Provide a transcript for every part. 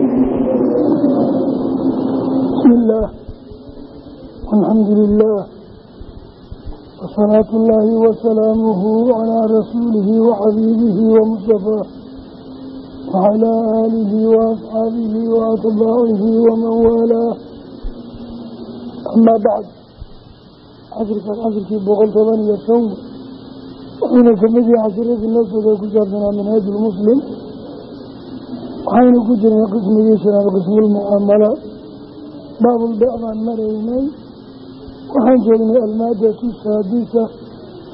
bismi illaah alxamdu lilaah wasalaatu ullaahi wasalaamuhu calaa rasuulihi waxabiibihi wamustafaa wacalaa aalihi waasxaabihi waatbaacihi waman waalaah amaa bacd casirkan casirkii boqol toban iyo shan wuxuuna ka mid yahay casiradii naftada ku saabsanaa manhaajulmuslim waxaynu ku jirnay qismigii shanaad qismulmucaamalaat baabulbeec baan maraynay. Waxaan joognay almaadatu saadisa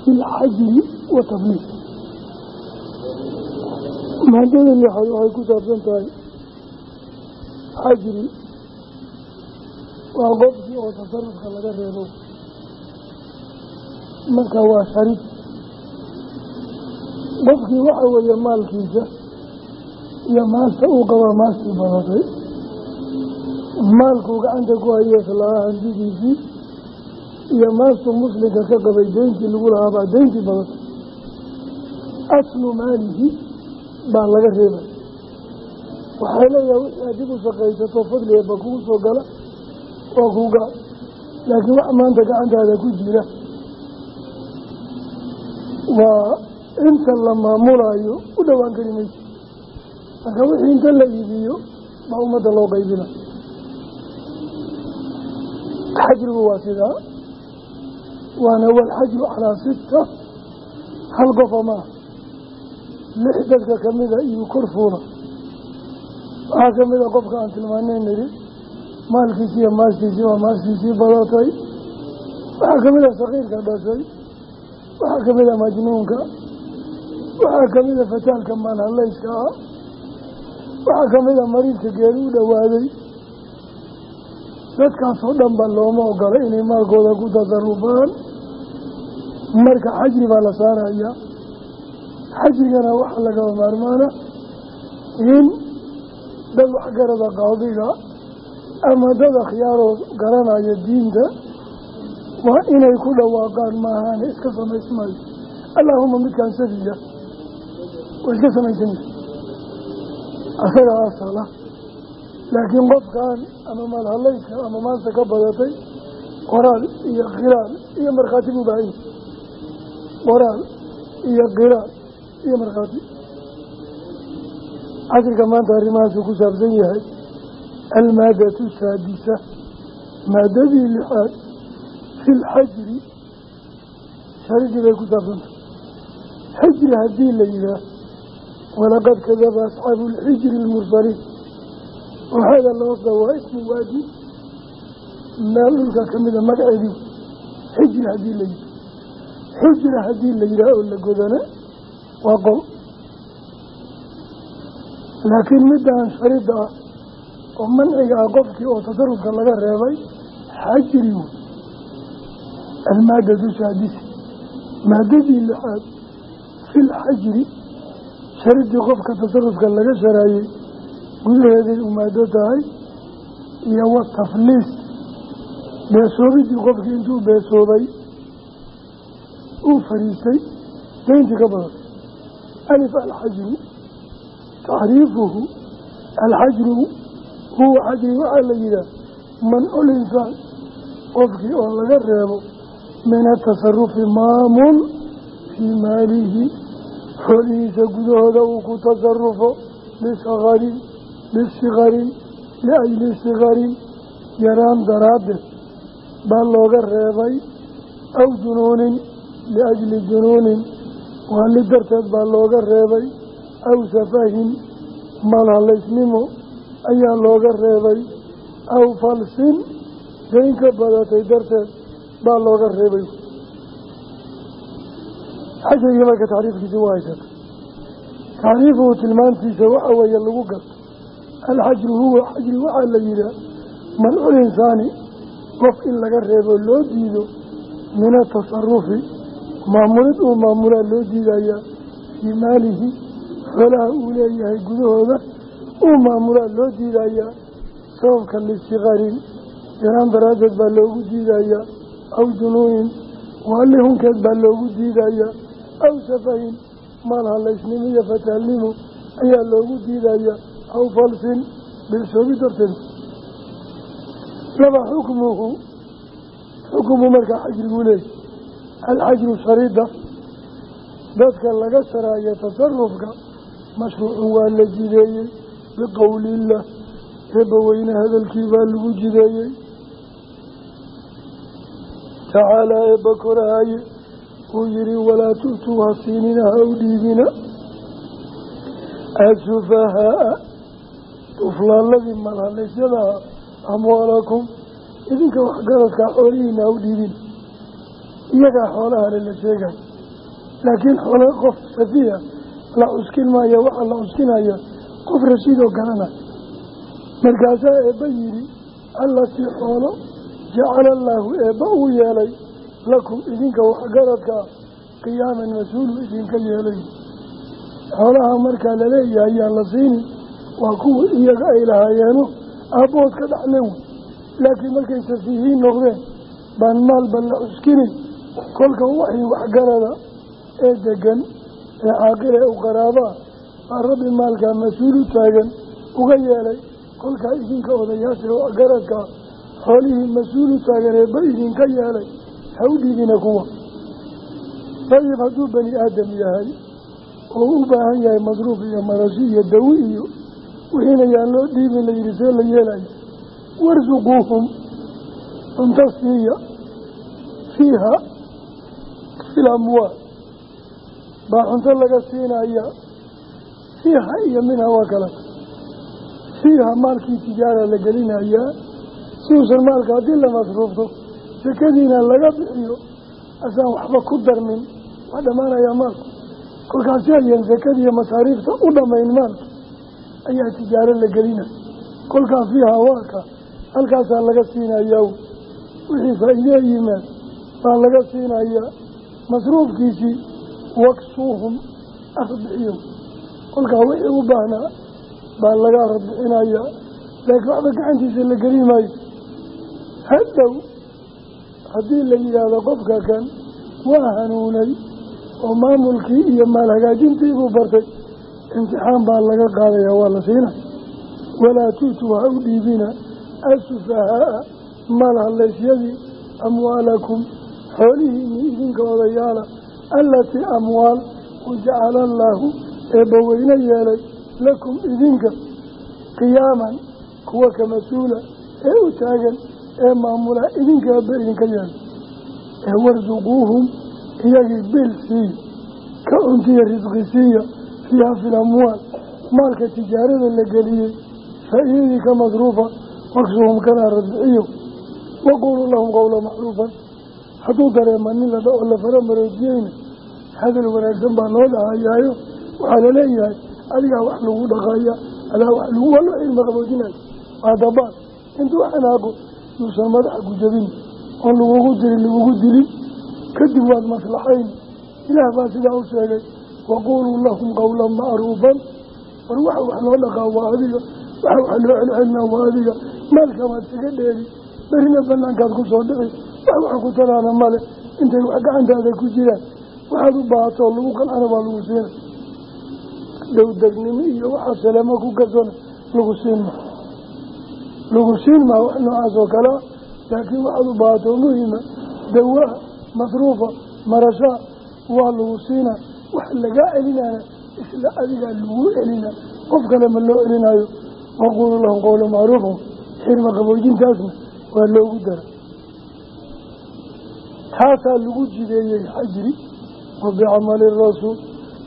fi lxajri wa tabliiq maadada lixaad waxay ku saabsan tahay xajri. Waa qofkii oo tasarufka laga reebo. Marka waa sharid qofkii waxa weeye maalkiisa iyo maasta uu qabaa maastii badatay maalkuu gacanta ku hayay islaaha handidiisii iyo maastuu muslimka ka qabay deyntii lagu lahaa baa deyntii badatay aslu maalihi baa laga reebay. Waxay leeyahay wixii adib u shaqaysato fadligeeba kugu soo gala waa kuu gaal. Laakiin wax maanta gacantaada ku jira. Waa inta la maamulayo u dhowaan kari maysa marka wixii inta la iibiyo baa ummadda loo qaybina. Xajrigu waa sidaa. Waana walxajru calaa sita hal qofa maaha lix dadka kamida iyo kor fuula waxaa kamida qofka aan tilmaanay niri maalkiisii iyo maastiisii waa maastiisii badatay. Waxaa kamida sakiirka dhashay. Waxaa kamida majnuunka. Waxaa kamida fataalka maalhaleyska ah waxaa kamida mariidka geeri u dhowaaday dadkaasoo dhan ba looma ogola inay maalkooda ku tasarufaan marka xajri baa la saaraya xajrigana waxaa lagaba maarmaana in dad waxgarada qaadiga ama dad akhyaaroo garanaya diinta waa inay ku dhawaaqaan maahaane iska samaysmayo allaahuma midkaan safiya. Waa iska samaysanaysa asaga asala laakiin qofkan ama maalhaleyska ama maanta ka badatay qoraal iyo khilaal iyo markhaati buu baahan yahay qoraal iyo khilaal iyo markhaati. Casriga maanta arrimahaasuu ku saabsan yahay. Almaadatu saadisa. Maadadii lixaad fi lxajri sharidii bay ku saabsantahay xijri haddii la yidhaah walaqad kadaba asxaabu lxijri lmursaliin waxaada looda waa ismu waadi meel dhulka kamida magaceedii xijri haddii la yidhaah xujra haddii la yidhaah oo la godana waa qol laakiin midaan sharida ah oo manciga ah qofkii oo tasarufka laga reebay xajri wey. Almaadatu saadisi maadadii lixaad fi lxajri sharidii qofka tasarufka laga sharaayey gudaheeday u maado tahay iyo watafliis beesoobidii qofkii intuu beesoobay uu fariistay deyntii ka badatay alif alxajru taxriifuhu alxajru huwa xajri waxaa la yidhaah mancu linsaan qofkii oo laga reebo min atasarufi maamul fii maalihi xoolihiisa gudahooda uu ku tasarufo lisakarin lisikarin liajli sikarin yaraan daraaddeed baa looga reebay. Aw junuunin liajli junuunin waali darteed baa looga reebay. Aw safahin malhalaysnimo ayaa looga reebay. Aw falsin dayn ka badatay darteed baa looga reebay xajrigii marka taxriifkiisi waa haysata taxriifuhu tilmaantiisa waxa weeye lagu garto alxajru huwa xajri waxaa la yidhaah mancu insaani qof in laga reebo loo diido min atasarufi maamulid uu maamulaa loo diidayaa fii maalihi xoolaha uu leeyahay gudahooda uu maamulaa loo diidayaa sababka lisikarin yaraan daraaddeed baa loogu diidayaa aw junuunin waali hunkeed baa loogu diidayaa aw safahin maal halaysnimo iyo fataalnimo ayaa loogu diidayaa aw falsin bilsoobi darteed. Laba xukmuhu xukumu markaa xajrigu leey alxajru sharida dadka laga saraayo tasarufka mashruucun waa la jideeyey biqowliillah eebbaweyne hadalkii baa lagu jideeyey. Tacaalaa eebba korahaye uu yihi walaa tu'tuu ha siinina ha u dhiibina. Asufahaa duflaaladii malhallaysyadaha amwaalakum idinka waxgaradkaa xoolihiina ha u dhiibin. Iyagaa xoolahale la sheegayo laakiin xoolo qof safiiha la cuskin maayo waxaa la cuskinaya qof rashiidoo garanay markaasaa eebba yidhi allatii xoolo jacala allaahu eebba uu yeelay lakum idinka waxgaradkaa qiyaaman mas'uulu idinka yeelay. Xoolaha markaa la leeyahay yaan la siinin waa kuwa iyaga ay lahaayeeno aabbood ka dhaxleen wey laakiin markay safiihiin noqdeen baan maalba la cuskinin. Kolka waxii waxgarada ee degan ee caaqila ee u qaraabaa baa rabbi maalkaa mas'uul u taagan uga yeelay. Kolkaa idinka odayaasha waxgaradkaa xoolihii mas'uul u taagan eebba idinka yeelay ha u dhiibina kuwa. Dayib hadduu bani aadam yahay oo u baahan yahay masruuf iyo marashi iyo dawi iyo wixiina yaan loo dhiibin la yidhi see la yeelayo warsuquuhum cunto siiya fiiha fil amwaal. Baa cunto laga siinaya fiiha iyo minha waa kala fiiha maalkii tijaara la gelinayaa si maalka haddii la sakadiina laga bixiyo asaan waxba ku darmin. Waa dhammaanayaa maalku kolkaasi ayaan sakadiiyo masaariifta u dhammayn maalka ayaa tijaaro la gelinaya kolkaa fiiha waaka halkaasaa laga siinayaa wixii faa-idee yimaad baa laga siinayaa. Masruufkiisii waksuuhum arbixiyo kolkaa wixii u baahnaa baa laga arbixinayaa laakiin waxba gacantiisa la geli maayo. Hadhow haddii la yidhaahdo qofka kan waa hanuunay oo maamulkii iyo maal hagaajintii buu bartay imtixaan baa laga qaadayaa waa la siinaya walaa tu'tuu ha u dhiibina asufahaaa maal hallaysyadii amwaalakum xoolihiinii idinka odayaala allatii amwaal wajacala allaahu eebbaweyne yeelay lakum idinka qiyaaman kuwa ka mas'uula ee u taagan ee maamula idinka eebba idinka yeelay ee warsuquuhum iyagii bil siiya ka cuntiya risqi siiya fiiha fi lamwaal maalka tijaarada la geliyey faa-iidadii ka masruufa waksuhum kana radbixiyo waquuluu lahum qowla macruufan. Hadduu dareema nin la dhaco la fara maroojiyeyna hadal wanaagsan baa loo dhahayaayo waxaa la leeyahay adigaa wax lagu dhaqaya alaa wax lagu waa loo cilmi qaboojinayo waa dabaan intuu xanaaqo yuusan madaxa ku jabin oon lagugu dirin lagugu dilin kadib waad maslaxayn. Ilaah baa sidaa u sheegay waquuluu lahum qowlan macruufan war waxa wax loo dhaqaa waa adiga waxa wax loo celcelinaa waa adiga. Maalkamaad isaga dheeri berina banaankaad ku soo dhici wax wax ku taraana male intay wax gacantaada ku jiraan waxaad u baahatoo lagu qancana baa lagu siina. Dhowdegnimo iyo waxaa salamo ku kasona lagu siin maa lagu siin maa wax noocaas oo kalea laakiin waxaad u baahatoo muhima dawaa masruufa marashaa waa lagu siina wax lagaa celinaana isla adigaa lagu celina qof kale ma loo celinaayo waquulu lahum qowla macruufa xirma qaboojintaasna waa loogu dara. Taasaa lagu jideeyey xajri wa bicamali rasuul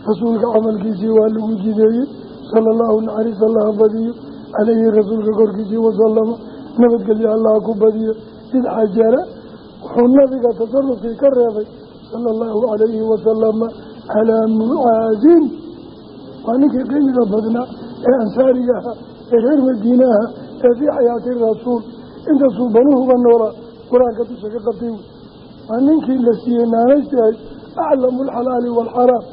rasuulka camalkiisii waa lagu jideeyey sala allahu naxariis allaha badiyo caleyhi rasuulka korkiisii wasalama nabadgelyo allaha ku badiyo id xajara wuxuu nabiga tasarufkii ka reebay sala allahu calayhi wasalama calaa mucaadin waa ninkii qiimiga badnaa ee ansaariga ahaa ee reer madiine aha ee fii xayaati rasuul inta suubanuhuba noolaa qur'aanka dusha ka qabtay waa ninkii la siiyey naanaystahay aclamu alxalaali waalxaraam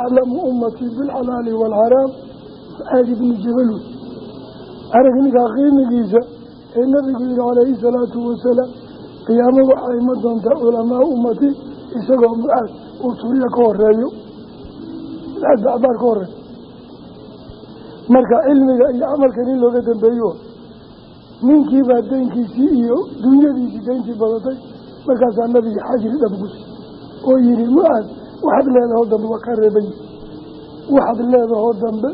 aclamu ummatii bilxalaali waalxaraam arag ninkaa qiimigiisa ee nabigu yihi calayhi salaatu wasalaam qiyaamo waxaa ima doontaa culamaa ummati isagoo mucaad uu turiya ka horeeyo mucaad bacbaar ka horeeyo marka cilmiga iyo camalkan in looga dambeeyo ninkiibaa daynkiisii iyo dunyadiisii dayntii badatay markaasaa nabiga xajri dhabgusi oo yihi mucaad waxaad leedahoo dambe waa kaa reeban yihiin. Waxaad leedahoo dambe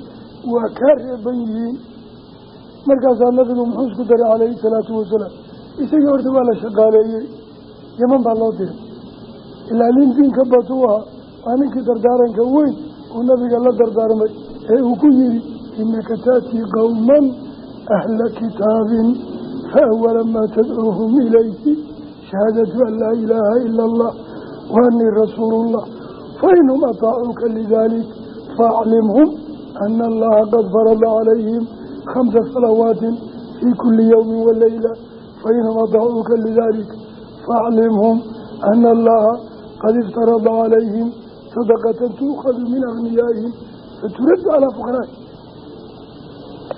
waa kaa reeban yihiin markaasaa nabigu muxuu isku daray calayhi salaatu wasalaam. Isagii horta waa la shaqaaleeyey. Yaman baa loo diray. Ilaa nin diinka batuu ahaa. Waa ninkii dardaaranka weyn uu nabiga la dardaarmay. Ee uu ku yihi inaka taatii qowman ahla kitaabin fa awala maa tadcuuhum ilayhi shahaadatu an laa ilaaha ila allah wa anii rasuulullah. Fainhum ataacuuka lidalik faaclimhum ana allaha qad farada calayhim khamsa salawaatin fii kuli yowmin waleyla fainhum ataacuuka lidalik faaclimhum ana allaha qad iftarada calayhim sadaqatan tuukhadu min agniyaa'ihim faturaddu calaa fuqaraai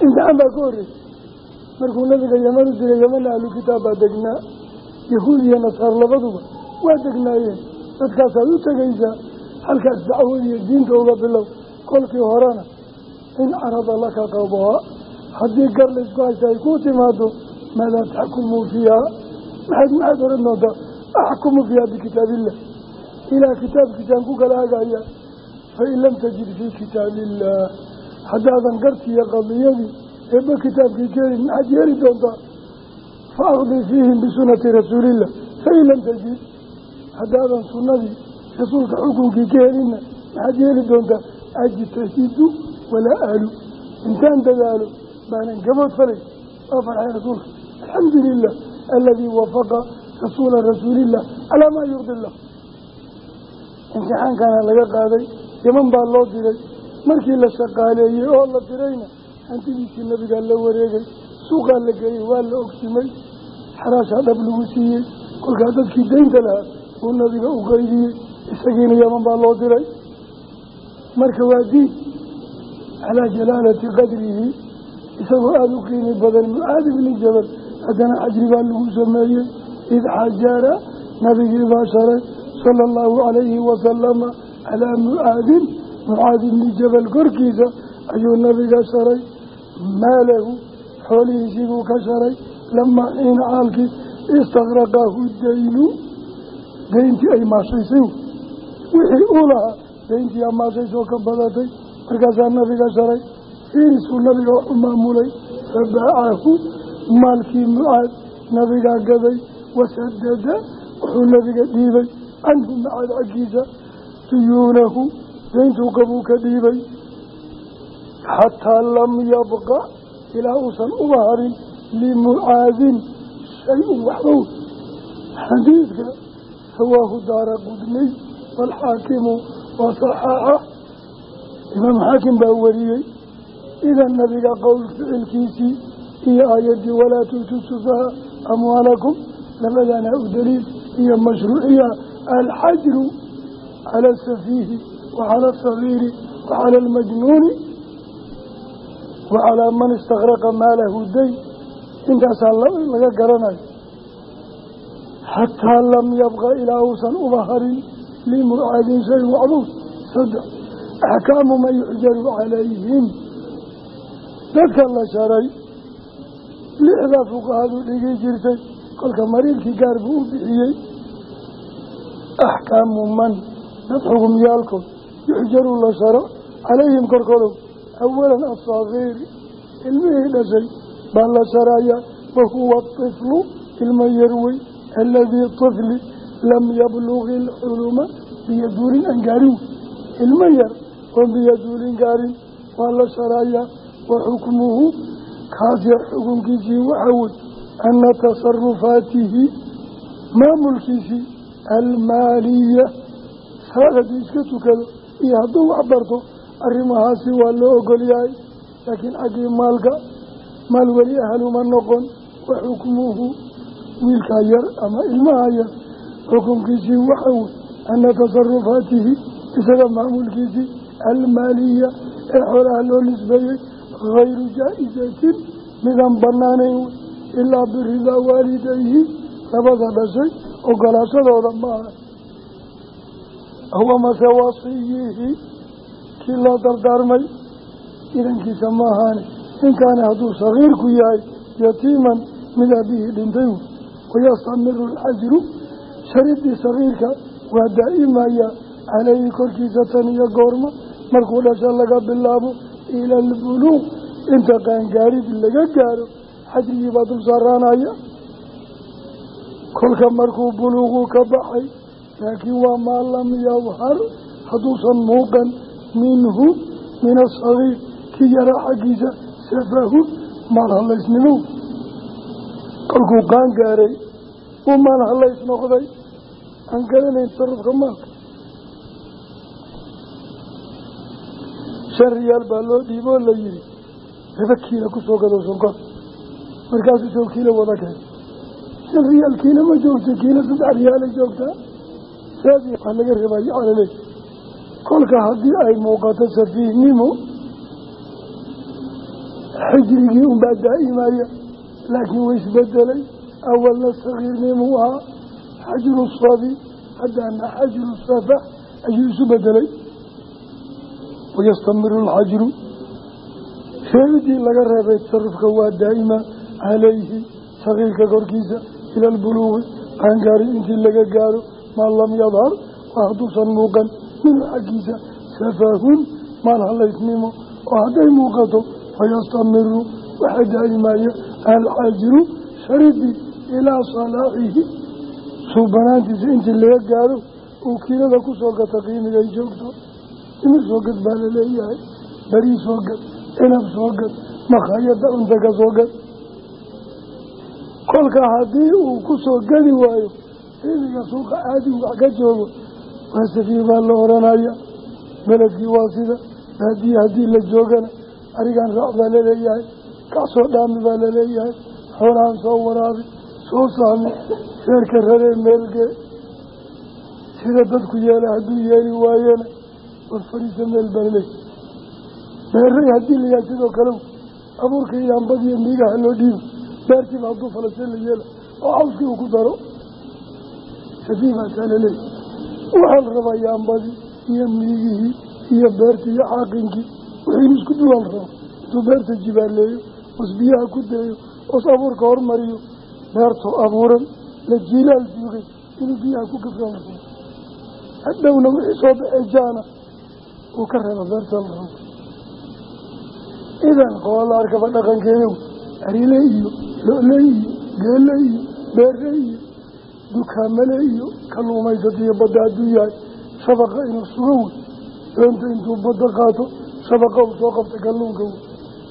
imtixaan baa ka horreysay markuu nabiga yaman u diray yamana ahlu kitaab baa degnaa yahuud iyo nasaar labaduba waa degnaayeen dadkaasaad u tegaysaa halkaas dacwadiiyo diinta uga bilow kolkii horena in carada laka qadaa haddii gar laysku haysta ay kuu timaado maadaa taxkumuu fiiha maxaad maxaad oran doontaa axkumu fiiha bikitaabillah. Ilaah kitaabkiisaan ku kala hagaya fain lam tajid fii kitaabiillah haddaadan gartiiyo qadiyadii eebba kitaabkii keenin maxaad yeeli doontaa? Fa aqdi fiihim bisunati rasuulillah. Fain lam tajid haddaadan sunnadii rasuulka xukunkii ka helinna maxaad yeeli doontaa? Ajtahidu walaa aalu. Intaan dadaalo baanan gabood falay waa farxay rasuulka alxamdu lilah aladii wafaqa rasuula rasuulillah calaa maa yurdi illah imtixaankana laga qaaday yaman baa loo diray markii la shaqaaleeyey oo la dirayna hantidiisii nabigaa la wareegay suuqaa la geeyey waa la ogsimay xaraashaa dhab lagu siiyey kolkaa dadkii daynta lahaa uu nabiga u qeydiyey isagiina yaman baa loo diray marka waa diin calaa jalaalati qadrihi isagoo aada u qiimi badan mucaad ibni jabal haddana xajri baa lagu sameeyey id xajara nabigii baa sharay sala allahu calayhi wasalama calaa mucaadin mucaad ibni jabal korkiisa ayuu nabiga sharay maalahu xoolihiisiibuu ka sharay lamaa xiina caalkii istakraqahu daynu dayntii ay maashaysay wixii uu lahaa dayntii amaashaysoo ka badatay markaasaa nabiga sharay fiirisuu nabiga u maamulay fabaacahu maalkii mucaad nabigaa gaday wasadada wuxuu nabiga dhiibay canhu mucaad xaggiisa duyuunahu dayntuu qabuu ka dhiibay xataa lam yabqa ilaa uusan uga harin limucaadin shay-un waxbow xadiidka hawaahu daara qudnay waalxaakimu waa saxaaxa. Imaam xaakim baa wariyey idan nabiga qowl ficilkiisii iyo aayaddii walaa tuutu sufaha amwaalakum labadana u daliil iyo mashruuciya. Alxajru cala asafiihi wa cala asagiiri wa cala almajnuuni wa calaa man istakraqa maalahu dayn. Intaasaa laga garanayo. Xataa lam yabqa ilaa uusan uba harin limucaadin shay waxbuud saddex axkaamu man yuxjaru calayhim dadka la sharay lixda fuqahadu dhigi jirtay kolka mariilkii gaar buu u bixiyey. Axkaamu man dad xugumyaalkood yuxjaru la sharo calayhim korkoodow awalan asaakiiri ilmihii dhashay baa la sharaya wahuwa tiflu ilma yarwey aladii tifli lam yablugi ilxuluma biyaduulin aan gaarin. Ilmo yar oon biyaduulin gaarin waa la sharayaa wa xukmuhu kaas yar xukunkiisii waxaa wey ana tasarufaatihi maamulkiisii almaaliya salaad hadduu iska tukado iyo hadduu wax barto arrimahaasi waa loo ogol yahay laakiin xaggii maalka maal weli ahaluma noqon wa xukmuhu wiilkaa yar ama ilmaha yar xukunkiisii waxa wey ana tasarufaatihi isaga maamulkiisii almaaliya ee xoolaha loo nisbeeyey hayru jaa-isatin midaan banaanayn wey ilaa biridaa waalidayhi labada dhashay ogolaashadooda maaha huwa mase wasiyihi kii loo dardaarmay idankiisa ma ahaane in kaana hadduu sagiirku yahay yatiiman mid aabihii dhintay wayastamiru alxajru sharidii sagiirka waa daa'imaya caleyhi korkiisa tan iyo goorma markuu dhasha laga bilaabo ila albuluuq inta qaangaarid laga gaaro xajrigii baa dul saaraanaya kolka markuu buluuqu ka baxay laakiin waa maa lam yadhar hadduusan muuqan minhu min asagiir kii yaraa xaggiisa safahu maal hallaysnimo kolkuu qaan gaaray uu maal hallays noqday. Aan garanayn tasarufka maalka shan riyaal baa loo dhiiboo la yihi laba kiila ku soo gado sonkor markaasuu soo kiilo wada keen. Shan riyaal kiila ma joogto kiila saddex riyaalay joogtaa saadi waa laga rebayo calaleey kolka haddii ay muuqato safiihnimo xijrigii unbaa daa'imaya laakiin way isbedelay. Awalna sagiirnimuu ahaa xajru sabi haddana xajru safax ayuu isu bedelay wayastamiru alxajru reebidii laga reebay tasarufka waa daa'ima calayhi sagiirka korkiisa ila albuluuqi qaangaari intii laga gaaro maa lam yadhar waa hadduusan muuqan minhu xaggiisa safaahun maal halaysnimo oo hadday muuqato fayastamiru waxaa daa'imaya alxaajiru sharidii ilaa salaaxihi. Suubanaantiisa intii laga gaaro uu kiilada ku soo gata qiimigay joogto timir soo gad baa la leeyahay barii soo gad cinab soo gad makhaayada cunta ka soo gad kolka haddii uu ku soo gadi waayo qiimiga suuqa caadigu wax ka joogo waa safiir baa la oranaya. Beledkii waa sida baadiye haddii la joogana arigan raac baa la leeyahay kacsoo dhaami baa la leeyahay xoolahan soo waraabi soo saami reerka raree meelgee sida dadku yeela hadduu yeeli waayena war fariisa meel baa laleeyahy beeray haddii layahay sidoo kale abuurka iyo ambadiiyo miigaha loo dhiibo beertiiba hadduu falaseen la yeela oo cawskii uu ku daro. Safiih baa taa laleeyahy waxaa la rabaa yaambadii iyo miigihii iyo beertii iyo xaaqinkii wixiin isku duwaa la raba intuu beerta jibaaleeyo os biyaha ku deeyo os abuurka hormariyo beertoo abuuran la jiilaal duugay inuu biyaha ku rabo jaana uu ka reeba beerta la rabo idan qoola la arkaba dhaqankeedu arile iyo lo-le iyo geele iyo beere iyo dukaamale iyo kalluumaysata iyo badda hadduu yahay shabaqa inuu sugo wey doonta intuu badda qaato shabaqa uu soo qabta kalluunka wey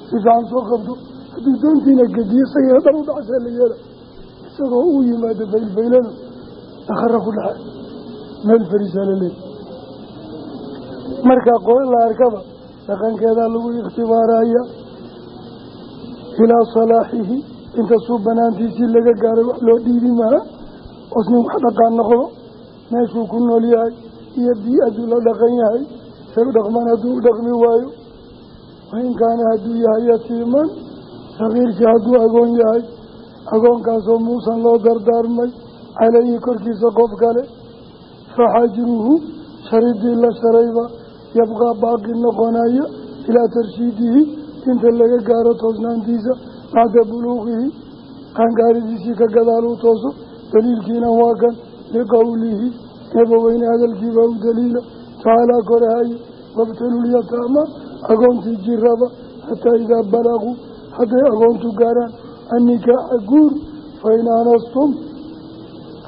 si soo qabto hadduu doontiina gediyo isagina dhan u dhacsaa la yeela isagoo uu yimaado faylfaylada dakhara ku dhaca meel fariisaa leeya markaa qolo la arkaba dhaqankeedaa lagu ikhtibaaraya ilaa salaaxihi inta suu banaantiisii laga gaaray wax loo dhiibi maha os wax dhaqaan noqdo meeshuu ku nool yahay iyo bii-aduu la dhaqan yahay say u dhaqmaan hadduu u dhaqmi waayo wain kaana hadduu yahay yatiiman sakiirkii hadduu agoon yahay agoonkaasoo muusan loo dardaarmay calayhi korkiisa qof kale faxajruhu sharidii la sharayba yabqaa baaqi noqonaya ilaa tarshiidihi inta laga gaaro toosnaantiisa bacda buluuqihi qaangaaridiisii ka gadaal uu tooso daliilkiina waa kan liqowlihi eebaweyne hadalkiibaa u daliila tacaalaa korahaye wabtalulyataama agoontii jiraba xataa idaa balaquu hadday agoontu gaaraan annikaaxa guur fa in aanastum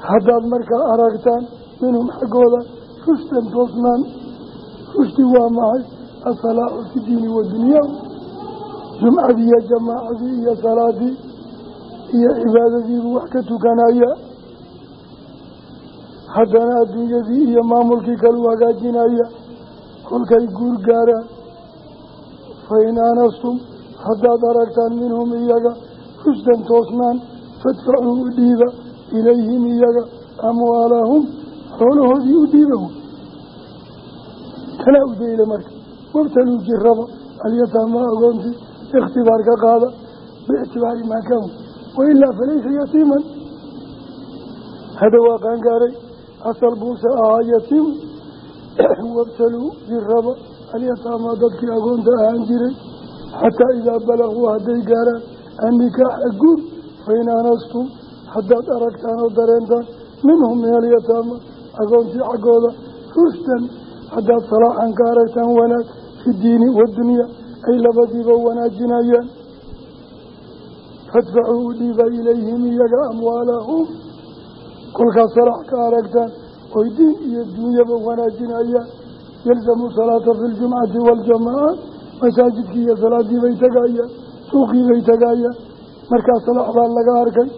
haddaad markaa aragtaan minhum xaggooda rushdan toosnaan rushdi waa maxay asalaaxu fi diini wadunyaa jumcadii iyo jamaacadii iyo salaadii iyo cibaadadiibuu wax ka tukanaya haddana adduunyadii iyo maamulkii kaleu hagaajinaya kolkay guur gaaraan fa in aanastum haddaad aragtaan minhum iyaga rushdan toosnaan fadfacuu u dhiiba ilayhim iyaga amwaalahum xoolahoodii u dhiiba wey tanaa u dayla marka. Wabtaluu jiraba alyataama agoontii ikhtibaar ka qaada biictibaari maa kaan wailaa falaysa yatiiman. Hada waa qaangaaray. Asal buuse ahaa yatiim. Wabtaluu jiraba alyataama dadkii agoonta ahaan jiray. Xataa idaa balaguu hadday gaaraan annikaaxa guur fain aanastum haddaad aragtaan oo dareentaan minhum min alyataama agoontii xaggooda. Rushdan haddaad salaaxan ka aragtaan wanaag fi diini waddunyaa ay labadiiba wanaajinayaan. Fadfacuu u dhiiba ilayhim iyaga amwaalahum. Kolkaad salaax ka aragtaan oy diin iyo dunyaba wanaajinayaan. Yalzamu salaata fi ljumcati waaljamaaca masaajidkii iyo salaadii bay tegayaan suuqii bay tegayaan markaa salaax baa laga arkay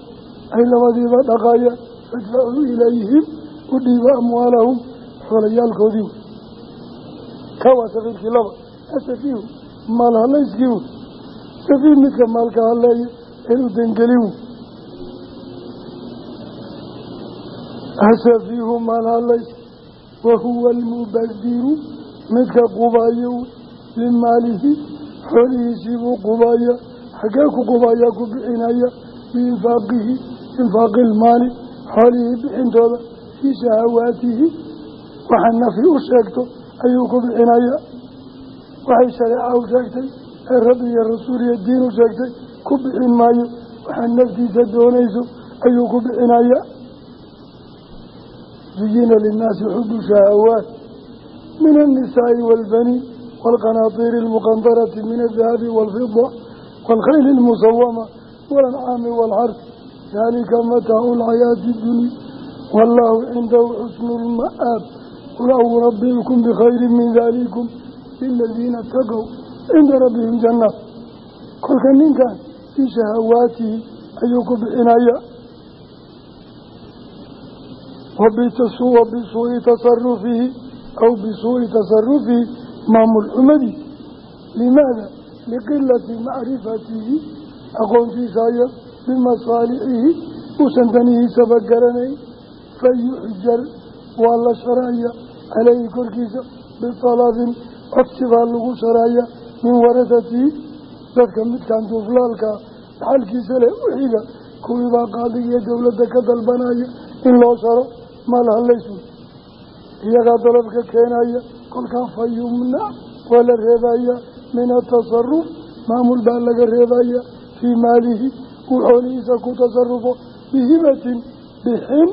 ay labadiiba dhaqayaan. Fadfacuu ilayhim u dhiiba amwaalahum xoolayaalkoodii. Kawaa safiirkii laba. Asafiihu maal halayskii wy safiih midka maalka haleeya enu dangelin asafiihu maal halays wahuwa almubadiru midka qubayo limaalihi xoolihiisiibuu qubaya xaggee ku qubaya ku bixinaya biinfaaqihi infaaqi ilmaali xoolihii bixintooda fii shahawaatihi waxa nafi u sheegto ayuu ku bixinaya. Waxay shareeca u sheegtay ee rabbi iyo rasuul iyo diin u sheegtay ku bixin maayo waxaa naftiisa doonayso ayuu ku bixinaya. Zuyina linnaasi xubu shahawaat min annisaa'i waalbaniin waalqanaatiiri almuqandarati min aldahabi waalfida waalkhayli almusawama waalancaami waalxarf dalika mataacu alxayaati dunya wallaahu cindahu xusnu lma'aab qul aw unabbi'ukum bikhayrin min dalikum liladiina taqow cinda rabbihim jannaat kolka ninkan fii shahawaatihi ayuu ku bixinaya wa bisuui tasarufihi aw bisuui tasarufihi maamul xumadiis limaada liqilati macrifatihi aqoontiisa yar bimasaalixihi uusan danihiisaba garanayn fayuxjar waa la sharaya caleyhi korkiisa bitalabin codsi baa lagu sharaya min warasatihi dadka midkan duuflaalkaa dhaxalkiisa leh u xiga kuwiibaa qaadiga iyo dowladda ka dalbanaya in loo sharo maal halaysu iyagaa dalabka keenaya kolkaa fa yumnac waa la reebaya min atasaruf maamul baa laga reebaya fii maalihi uu xoolihiisa ku tasarufo bihibatin bixin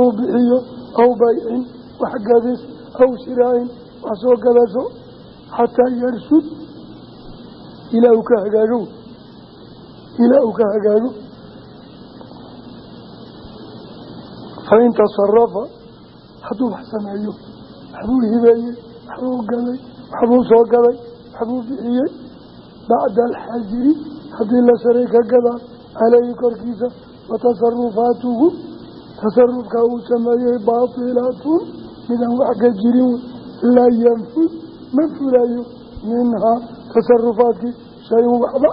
uu bixiyo aw baycin wax gadis aw shiraain wax soo gadasho xataa yarshud ilaa uu ka hagaago. Ilaa uu ka hagaago. Fain tasarafa hadduu wax sameeyo waxbuu hibeeyey waxbuu gaday waxbuu soo gaday waxbuu bixiyey bacda alxajiri haddii la sharay ka gadaa caleyhi korkiisa wa tasarufaatuhu tasarufka uu sameeyey baatilatun midaan wax ka jirin laa yanfud ma fulayo minhaa tasarufaadkii shay-un waxba.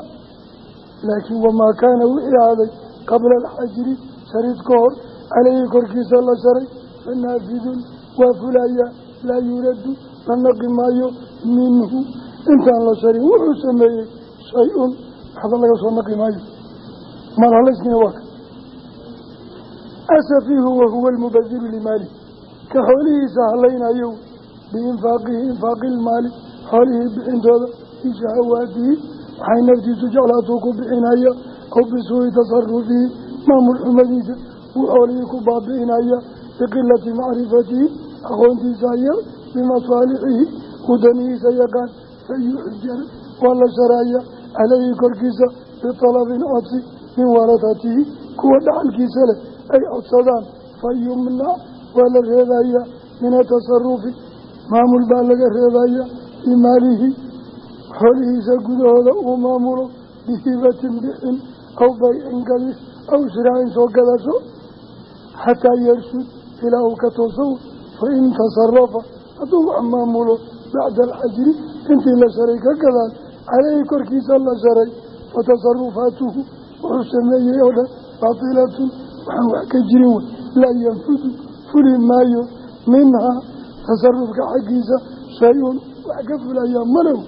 Laakiin wamaa kaana wixii ahaaday qabla alxajiri sharid ka hor caleyhi korkiisa la sharay fanaafidun waa fulaya laa yuraddu la naqi maayo minhu. Intaan la sharin wuxuu sameeyey shay-un waxba laga soo naqi maayo. Maalhalayskina waa asafiihu wahuwa almubadiru limaali ka xoolihiisa halaynayo biinfaaqihi infaaqi ilmaali xoolihii bixintooda fii shahawaatihi waxay naftiisu jeclaatuu ku bixinaya aw bisuui tasarufihi maamul xumadiisa wuu xoolihii ku baabi'inaya biqilati macrifatihi aqoontiisa yar bimasaalixihi uu danihiisa yaqaan fayuxjar waa la sharaya caleyhi korkiisa bitalabin codsi min waratatihi kuwa dhaxalkiisa leh ay codsadaan. Fayumnac waa la reebaya. Min atasarufi maamul baa laga reebaya. Bimaalihi xoolihiisa gudahooda uu maamulo. Bihibatin bixin aw baycin gadis aw shiraacin soo gadasho xataa yarshud ilaa uu ka tooso. Fain tasarafa hadduu wax maamulo bacda alxajri intii la sharay ka gadaan caleyhi korkiisa la sharay. Fa waxaan wax ka jirin wey. Laa yanfudu fuli maayo minhaa tasarufka xaggiisa shay-un wax ka fulayaa malow.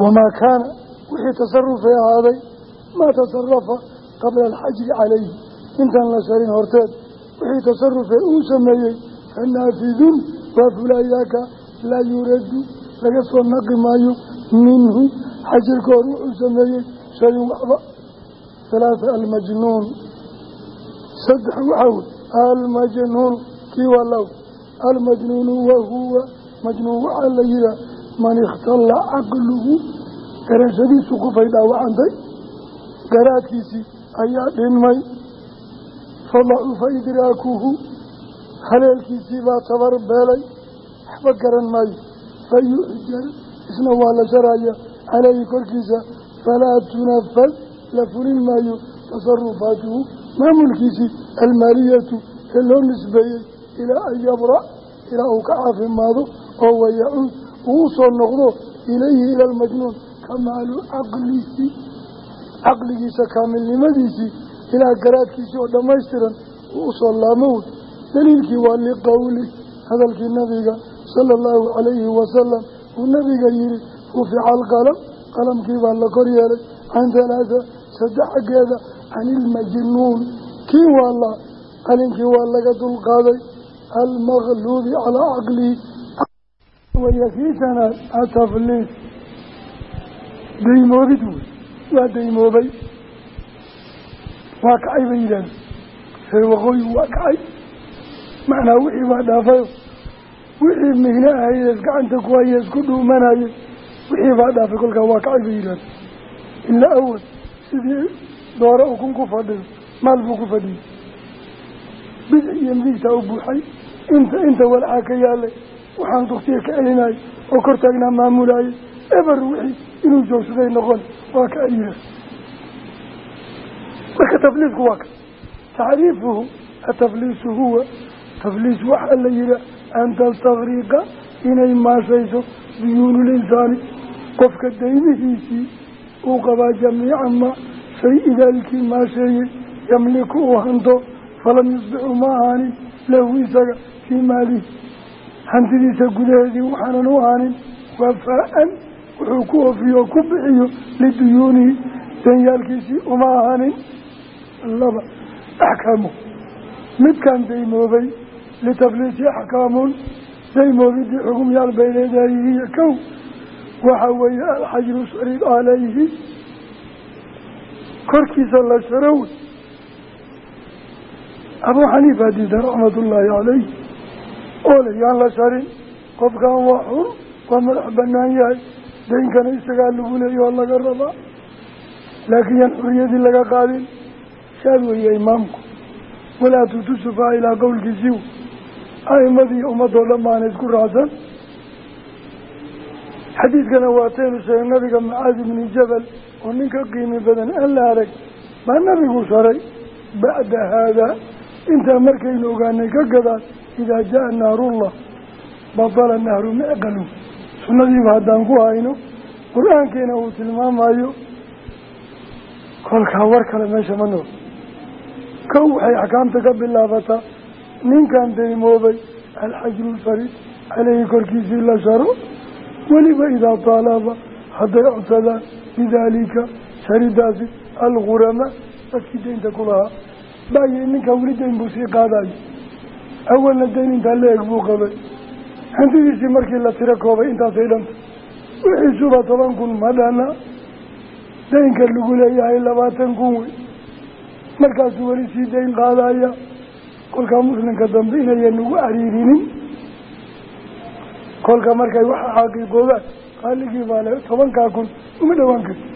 Wamaa kaana wixii tasarufay ahaaday maa tasarafa qabla alxajri calayhi. Intaan la sharin horteed wixii tasarufee uu sameeyey fanaafidun waa fulayaaka laa yuraddu laga soo naqi maayo minhu. Xajirka hor wuxuu sameeyey shayun waxba halaatha almajnuun saddex waxaa wey almajnuunu kii waa law almajnuunu wahuwa majnuun waxaa la yihaa man ikhtalla caqluhu garashadiisu qofay dhaawacantay garaadkiisii ayaa dhinmay fadacufa idraakuhu haleelkiisii baa tabar beelay waxba garan maayo fa yuxjar isna waa la sharaya caleyhi korkiisa falaa la fulin maayo tasarufaatuhu maamulkiisii almaaliyatu ee loo nisbeeyey ilaa an yabra ilaa uu ka caafimaado oo wayacuud uu u soo noqdo ilayhi ila almajnuun kamaalu caqlihi caqligiisa kaamilnimadiisii ilaa garaadkiisii oo dhammaystiran uu u soo laamow daliilkii waa liqowli hadalkii nabiga sala allahu calayhi wasalam uu nabiga yihi rufica alqalam la kor yeelay can halaatha saddex xaggeeda can ilmajnuun kii waa la qalinkii waa laga dulqaaday. Almaqluubi calaa caqlihi. Wayakiisana atafliis daymoobid wey waa daymoobay. Waa kacay bay yidhaahda reer waqooyi waa kacay. Macnaa wixii baa dhaafayo wixii mihno ahayees gacanta ku haye isku dhuumanayay wixii baa ilaa awal. Sidii doore ukun ku fadhiyo maal buu ku fadhiyey. Bidix iyo midigtaa u buuxay. Inta inta walxaa ka yaalay waxaan duktiga ka celinayay oo kor taagnaa maamulayay eber wixii inuu joogsaday noqon waa ka ayira marka tafliisku waa ka. Tacriifuhu atafliisu huwa. Tafliis waxaa la yihaa an tastafriqa inay maashayso duyuunulinsaani qofka daymihiisii uu qabaa jamiica ma shay idaalkii maasheeyey yamliku uu hanto falam yusbixu ma ahaanin lahu isaga fii maalihi. Hantidiisa gudaheedii waxaanan u ahaanin wafaa-an wuxuu ku ofiyo ku bixiyo liduyuunihi danyaalkiisii uma ahaanin. Laba axkaamu. Midkaan daymoobay litafliisi axkaamun daymoobidii xugumyaal bay leedahay waxa weeye alxajru shariid calayhi korkiisa la sharow. Abuu xaniifa diida raxmatullaahi calayh oo le yaan la sharin. Qofkan waa xur waa madax banaan yahay. Daynkana isagaa lagu leeya oo laga rabaa laakiin yaan xuriyadii laga qaadin. Shaad weeye imaamku. Walaa tutusufaa ilaa qowlkiisiiw. A'imadii ummadoo dhammaana isku raacsan xadiidkana waataynu sheegay nabiga macaadi ibni jabal oo nin ka qiimi badan aan la arag baa nabigu sharay bacda haadaa intaa markaynu ogaanay ka gadaan idaa jaa naarullah batala nahru micqalu sunnadiiba haddaan ku hayno qur'aankiina uu tilmaamayo kolkaa war kale meesha ma nool. Kow waxay axkaamta ka bilaabataa ninkan daymoobay alxajru lfarid caleyhi korkiisii la sharo weliba idaa taalaba hadday codsadaan bidaalika sharidaasi algurama dadkii daynta ku lahaa. Baayi ninkan weli dayn buu sii qaadayo awalna dayn intaa la eg buu qabay. Hantidiisii markii la tiro koobay intaasay dhanta. Wixiisuba toban kun ma dhana. Daynka lagu leeyahay labaatan kun wey. Markaasuu weli sii dayn qaadaya. Kolkaa muslimka dambe inayan nagu cariirinin kolka markay waxa xaqiiqoobaan qaaligii baa le tobankaa kun uma dhowaan karti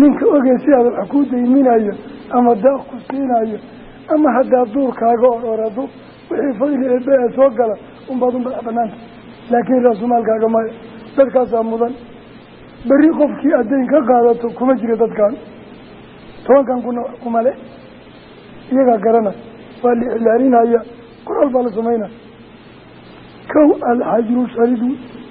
ninka ogey si aad wax kuu dayminayo ama daaq ku siinayo ama haddaa duurkaaga or orado wixii fadli eebe ee soo gala unbaad un madax banaanta. Laakiin raasumaalkaaga maya dadkaasaa mudan. Berri qofkii addayn ka qaadato kuma jiro dadkan tobankan kuna kumale iyagaa garanay waa la iclaaninaya qoraal baa la samaynaya kow alxajru sharidu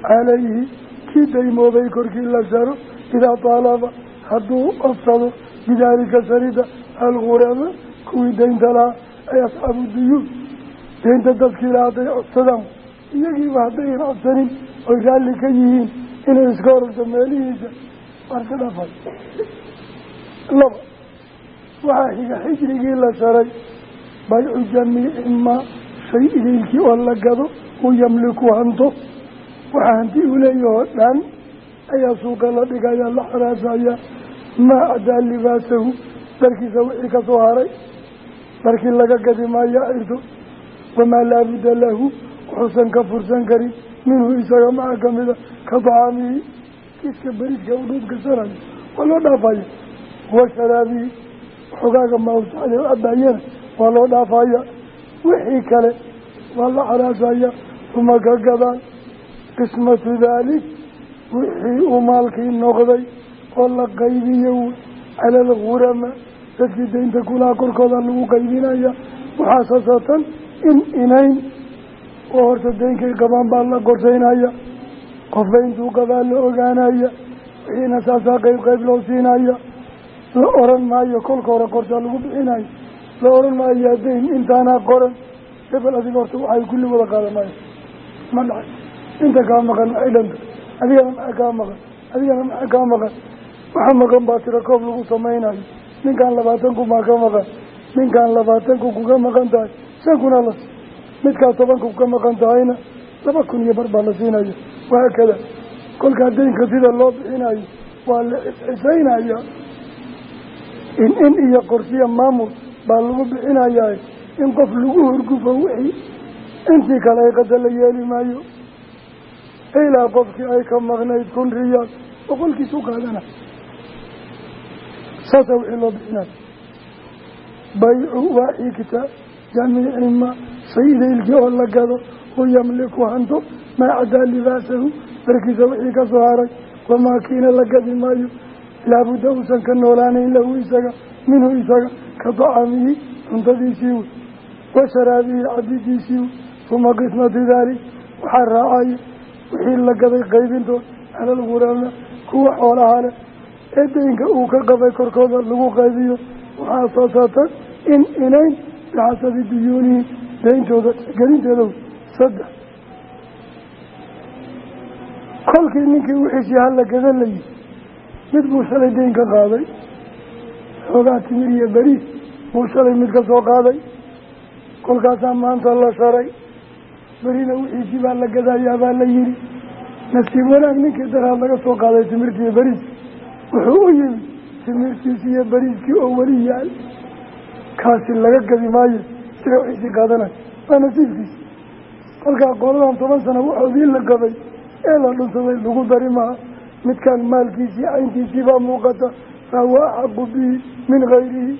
calayhi kii daymoobay korkii la sharo idaa taalaba hadduu ofsado bidaalika sharida algurama kuwii daynta lahaa ay asxaabu duyuun daynta dadkii lahaa hadday codsadaan iyagiiba haddayan codsanin oy raalli ka yihiin inay iska horarto meelihiisa warka dhafay laba waxaa xiga xijrigii la sharay baycu jamiici maa shay idaylkii oo la gado uu yamliku hanto waxaa hanti uu leeyahoo dhan ayaa suuqa la dhigaya la xaraasaya maa cadaa libaasahu. Dharkiisa wixii ka soo haray dharkii laga gadi maayo cirto wamaa laabudda lahu wuxuusan ka fursan karin minhu isaga maca kamida ka dacaamihi kiiska beriska u dhuub gasanayo waa loo dhaafaya wa sharaabihi xogaaga maawsacde abaayana waa loo dhaafaya. Wixii kale waa la xaraasaya uma ka gadaan qismatu daalik wixii uu maalkii noqday oo la qaybiyo cala algurama dadkii daynta kulaha korkooda lagu qaybinaya waxaa sasatan in inayn oo horta daynkay qabaan baa la qorsaynaya qofba intuu qabaa la ogaanaya wixiina saasaa qeyb qeyb loo siinaya la oran maayo kolka hore qorsaa lagu bixinayo la oran maayo dayn intaanaa qoran hebel adiga horta waxay kulli wada qaadanayo ma dhacay inta kaa maqan maxay dhanta adigana maxaa kaa maqan. Adigana maxaa kaa maqan. Waxa maqan baa tira koob lagu samaynayo. Ninkaan labaatan kun baa ka maqan. Ninkaan labaatan kun kuga maqan tahay. Shan kunaa la midkaa toban kun ka maqan tahayna laba kun iyo bar baa la siinaya wahaakada kolkaa daynka sida loo bixinayo waa la ciscisaynaya in in iyo qorsiya maamul baa lagu bixinayaa in qof lagu horgufo wixii intii kale ay qada la yeeli maayo. Ilaa qofkii ay ka maqnayd kun riyaal boqolkiis u qaadana. Saasaa wixii loo bixinayo baycu waa xigta jamiicima saydaylkii oo la gado hu yamliku hanto maa cadaa libaasahu. Darkiisa wixii ka soo haray wamaa kiina la gadi maayo. Laabudda uusan ka noolaanayn lahu isaga minhu isaga ka dacaamihi cuntadiisii wey wa sharaabihi cabidiisii uma qismatu daalik waxaa raacaya wixii la gaday qaybintood cala alguraama kuwa xoolaha leh ee daynka uu ka qabay korkooda lagu qaybiyo. Waxaa saasatan in inayn bixasabi duyuunihi dayntooda gelinteeda saddex. Kolkii ninkii wixiisii hala gadan layihi mid buu shalay dayn ka qaaday. Xoogaa timir iyo beriis buu shalay mid ka soo qaaday. Kolkaasaa maanta la sharay berina wixiisii baa la gadayaa baa la yidhi. Nasiib wanaag ninkii daraad laga soo qaaday timirtii iyo beriis wuxuu u yimi timirtiisi iyo beriiskii oo weli yaal kaasi laga gadi maayo isaga wixiisii qaadanayo waa nasiibkiisi kolkaa qoladan toban sano waxoodii la qabay ee la dhunsaday lagu dari maha midkaan maalkiisii cayntiisii baa muuqata fahuwa axaqu bihi min gayrihi.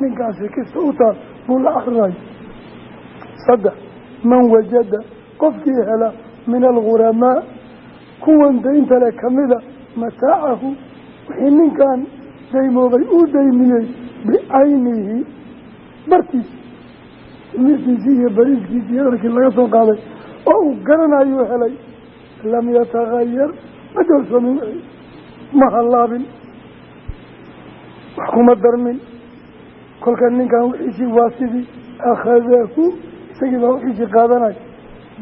Ninkaasi kista u taal buu la akrinayo saddex man wajada qofkii hela min alguramaa kuwan daynta le kamida mataacahu wixii ninkan daymoobay uu daymiyey bicaynihi bartiisi timirtiisii iyo bariiskiisii hadalkii laga soo qaaday oo uu garanayuu helay lam yatagayar ma doorsoomin ma hallaabin wax kuma darmin. Kolka ninkan wixiisii waa sidii isagii baa wixiisii qaadanayo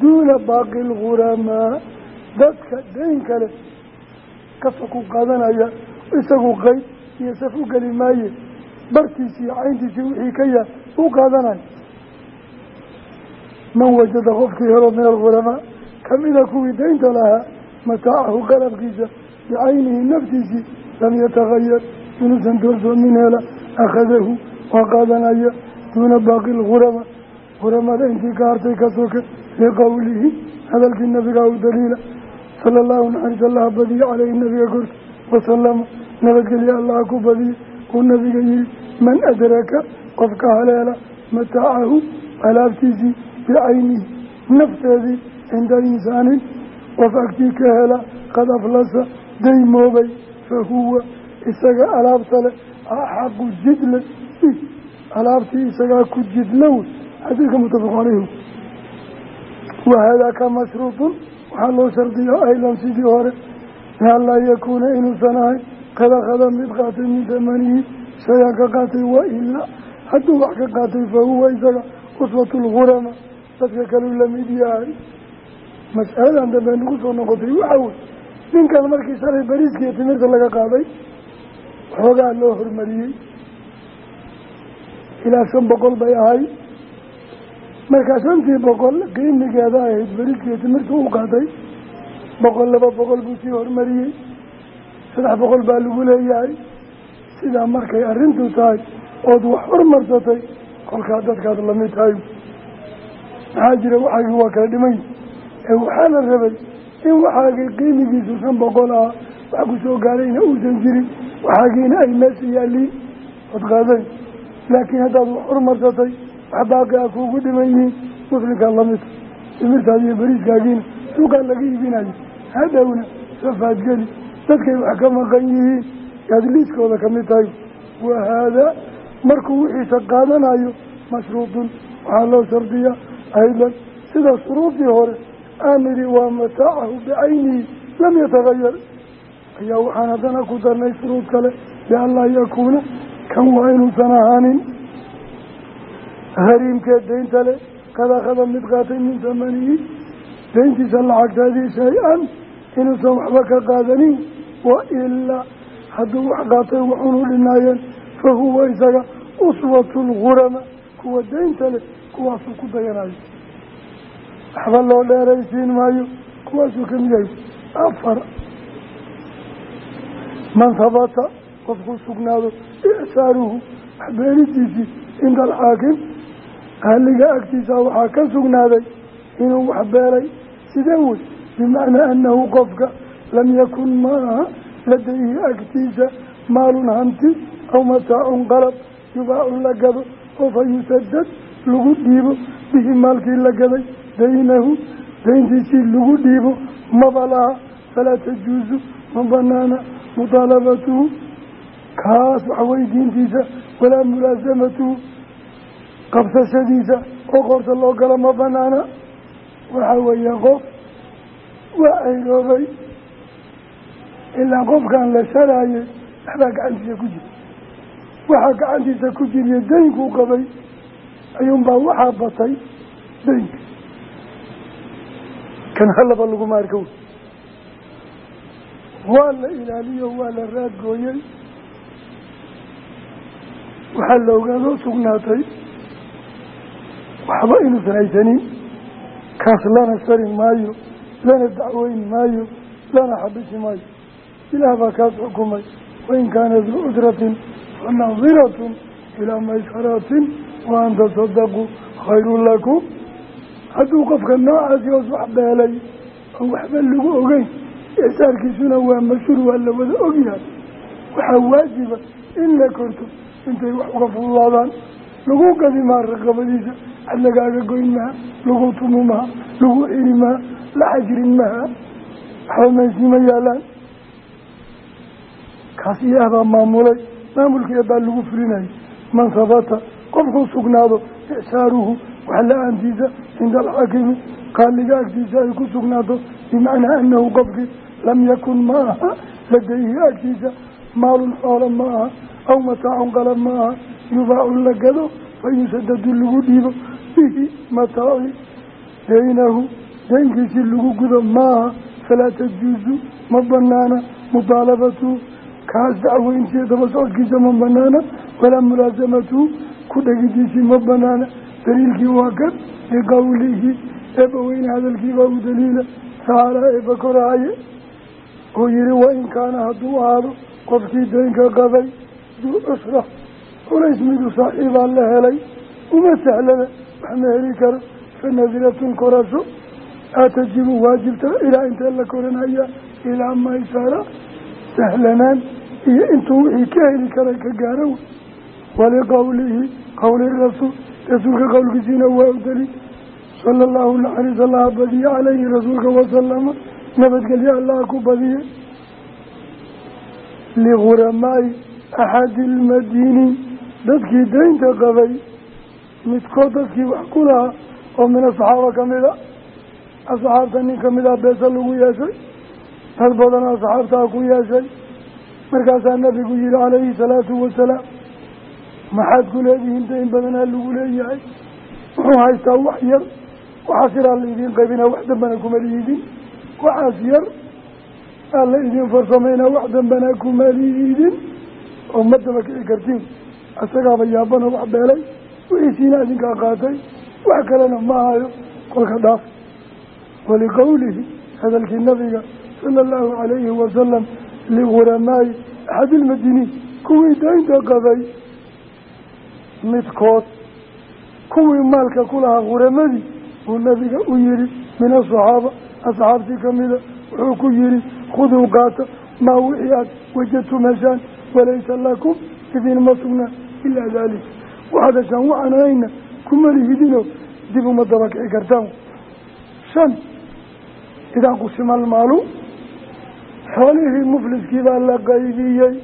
duuna baaqi alguramaa dadka dayn kale kafa ku qaadanaya isagu qeyb iyo saf u geli maaye. Bartiisii cayntiisii wixii ka yaal u qaadanayo man wajada qofkii helo min alguramaa kamida kuwii daynta lahaa mataacahu qalabkiisa bicaynihi naftiisii lam yatagayar inuusan doorsoomin hela akhadahu waa qaadanaya duuna baaqi algurama guramada intii ka hartay ka soke liqowlihi hadalkii nabigaa u daliila sala allahu naxariis allaha badiye caleyhi nabiga korki wasalama nabadgelye allaha ku badiye uu nabiga yihi man adraka qofka haleela mataacahu alaabtiisii bicaynihi nafteedii cinda insaanin qof agtii ka hela qad aflasa daymoobay fa huwa isaga alaabta leh axaqu jidle alaabtii xadiidka mutafaq caleyhi wahaadaaka mashruutun waxaa loo shardiya aydan sidii hore. An laa yakuuna inuusan ahay qad akhada mid qaatay min tamanihi shayan ka qaatay wailaa hadduu wax ka qaatay fa huwa isaga uswatu lghurama dadka kaleu la mid yahay. Mas'aladan dambe nagu soo noqotay waxaa wey ninkan markii shalay bariiskiiyo timirta laga qaaday waxoogaa loo hormariyey. Ilaa shan boqol bay ahayd markaa shantii boqol qiimigeeda ahayd bariiskiiyo timirta u qaatay boqol laba boqol buu sii hormariyey. Saddex boqol baa lagu leeyahay. Sidaa markay arrintu tahay ood wax hormarsatay kolkaa dadkaad la mid tahay. Maxaa jira waxaagii waa kala dhimay. Ee waxaa la rabay in waxaagii qiimigiisu shan boqol ah wax ku soo gaarayna uusan jirin. Waxaagiina ay meesha yaaliin ood qaaday. Laakiin haddaad wax hormarsatay wax baaqi a kuugu dhiman yihiin muslimkaad lamidta timirtaadi iyo beriiskaagiina suuqaa laga iibinayo hadhowna safaadgeli dadkay wax ka maqan yihiin yaad liiskooda ka mid tahay. Wa haadaa markuu wixiisa qaadanayo mashruudun waxaa loo shardiyaa aydan. Sida shuruudii hore aan nidhi waa mataacahu bicaynihi lam yatagayar ayaa waxaan haddana ku darnay shuruud kale bianlaa yakuuna kan waa inuusan ahaanin hariimkee daynta leh kad akhada mid qaatay min samanihi dayntiisa lacagtaadii shay-an inuusan waxba ka qaadanin wa ilaa hadduu wax qaatay waxunu dhinaayeen fa huwa isaga uswatu lghurama kuwa daynta leh kuwaasuu ku dayanayo waxba loo dheeraysiin maayo kuwaasuu ka mid yahay afar man habata qofkuu sugnaado ictaaruhu waxbeelidiisii cinda alxaakim ahliga agtiisa waxaa ka sugnaaday inuu waxbeelay sidee wey bimacnaa annahu qofka lam yakun maaha ladayhi agtiisa maalun hanti aw mataacun qalab yubaacu la gado oo fa yusadad lagu dhiibo bihi maalkii la gaday daynahu dayntiisii lagu dhiibo maba laha falaa tajuusu ma banaana mutaalabatuhu kaas waxweydiintiisa walaa mulaasamatuhu qabsashadiisa oo qoorta loo galo ma banaana? Waxaa weeye qof waa ayroobay ilaa qofkan la sharaayay waxbaa gacantiisa ku jira. Waxaa gacantiisa ku jiriya daynkuu qabay ayuunbaa waxaa batay daynka kan halaba laguma arka wey. Waa la ilaaliyo waa la raadgooyey waxaa la ogaadoo sugnaatay waxba inuusan haysanin kaas lana sari maayo lana dacweyn maayo lana xabisi maayo. Ilaah baa kaas xukumay. Wain kaana duu fanadiratun ilaa maysaratin wa an tasadaquu khayrun lakum. Hadduu qofka noocaasi hoos wax beelay oo waxba lagu ogeyn ixsaarkiisuna waa mashhuur waa la wada ogyahay waxaa waajiba in la korto intay wax uga fududaadaan lagu gadi maha raqabadiisa cad lagaaga goyn maha lagu tumu maha lagu xiri maha la xajirin maha waxba maysiima yaalaan. Kaas ilaah baa maamulay maamulkiia baa lagu fulinayay man sabata qofkuu sugnaado ixsaaruhu wax la'aantiisa cinda alxaakimi qaaliga agtiisa ay ku sugnaato bimacnaa anahu qofkii lam yakun ma aha ladayhi agtiisa maalun xoolo ma aha aw mataacun qalab ma aha yubaacu la gado fayusadadu lagu dhiibo bihi mataaci daynahu daynkiisii lagu gudo maaha falaa tajuusu ma banaana mutaalabatuhu kaas dacweyntiiyo daba socodkiisa ma banaana walaa mulaasamatuhu ku dhegidiisii ma banaana daliilkii waa kan liqowlihi eebbaweyne hadalkiibaa u daliila tacaalaa eebba koraaye oo yihi wain kaana hadduu ahaado qofkii daynka qabay duu cusra culays midu saaxiibaa la helay uma sahlana wax ma heli karo fanadiratun korasho aa tajibu waajibta ilaa intee la koranaya ilaa maysara sahlanaan iyo intuu wixii ka heli karay ka gaaro waliqowlihi qowli rasuul rasuulka qowlkiisiina waa u daliil sala allahu naxariis allaha badiye caleyhi rasuulka wasalama nabadgelyo allaha ku badiye liguramaai axadi ilmadiini dadkii daynta qabay midkood dadkii wax ku lahaa oo min asxaaba ka mid a asxaabta nin ka mid ah beesa lagu yeeshay dad badan asxaabtaa ku yeeshay. Markaasaa nabigu yihi calayhi salaatu wasalaam maxaad ku leedihiin dayn badanaa lagu leeyahay? Wuxuu haystaa wax yar? Waxaas yar aa la idiin qaybinaa wax dambana kuma liidin waxaas yar aa la idiin farsamaynaa wax dambana kuma liidin ma daba kici kartiin isagaaba yaabana wax beelay wixiisiina idinkaa qaatay wax kalena ma hayo kolka dhaaf. Waliqowlihi hadalkii nabiga sala allahu calayhi wasalam lighuramaayi axadilmadiniin kuwii daynta qabay midkood kuwii maalka ku lahaa khuramadii buu nabiga u yihi min asaxaaba asxaabtii kamida wuxuu ku yihi khuduu qaata maa wixii aad wajadtum heshaan walaysa lakum idinma sugnaan ilaa daalika waxaad heshaan waxaan hayna kuma lihidinoo dib uma daba kici kartaan shan idaa qusima almaalu xoolihii mufliskii baa la qaybiyey.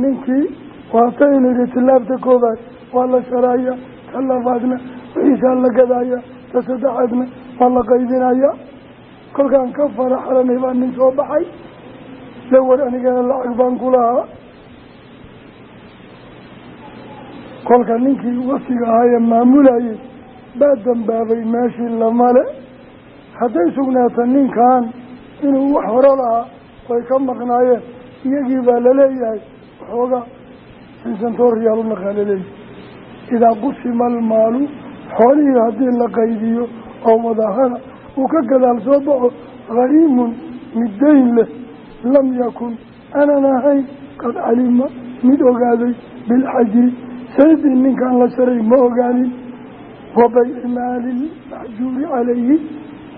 Ninkii waataynu yihi tilaabta koobaad waa la sharaaya ta labaadna wixiisaa la gadaaya ta saddexaadna waa la qaybinaya kolkaan ka faraxlanay baa nin soo baxay. Lawar anigana lacag baan ku kolka ninkii wasiga ahaayee maamulayay baa dambaabay meeshii lamale hadday sugnaata ninkan inuu wax horo lahaa way ka maqnaayeen. Iyagii baa la leeyahay waxoogaa sinsantooriyaal u naqaa la leeyahay idaa qusima almaalu xoolihii haddii la qaybiyo oo wadahana uu ka gadaal soo baxo hariimun mid leh. Lam yakun aanan ahayn qad calima mid ogaaday bilxajri saydii ninkaan la sharay ma ogaanin wa bayci maali lmaxjuuri calayhi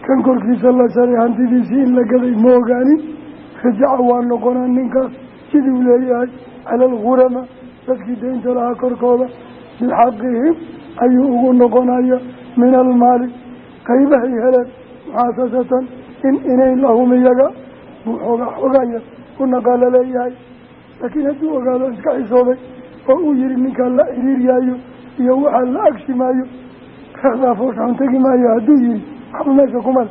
kan korkiisa la sharay hantidiisii in la gaday ma ogaanin. Rajaca waa noqonaa ninkaas siduu leeyahay cala alghurama dadkii daynta lahaa korkooda. Bixaqihim ayuu ugu noqonaya min almaali qaybahay heleen muxaasasatan in inayn lahum iyaga buu xooga xogaya u naqaala leeyahay. Laakiin hadduu ogaado iska xisooday oo uu yihi ninkaan la xiriiryaayo iyo waxaa la agsimaayo reexdaa fooshaxun tegi maayo hadduu yihi waxba meesha kumale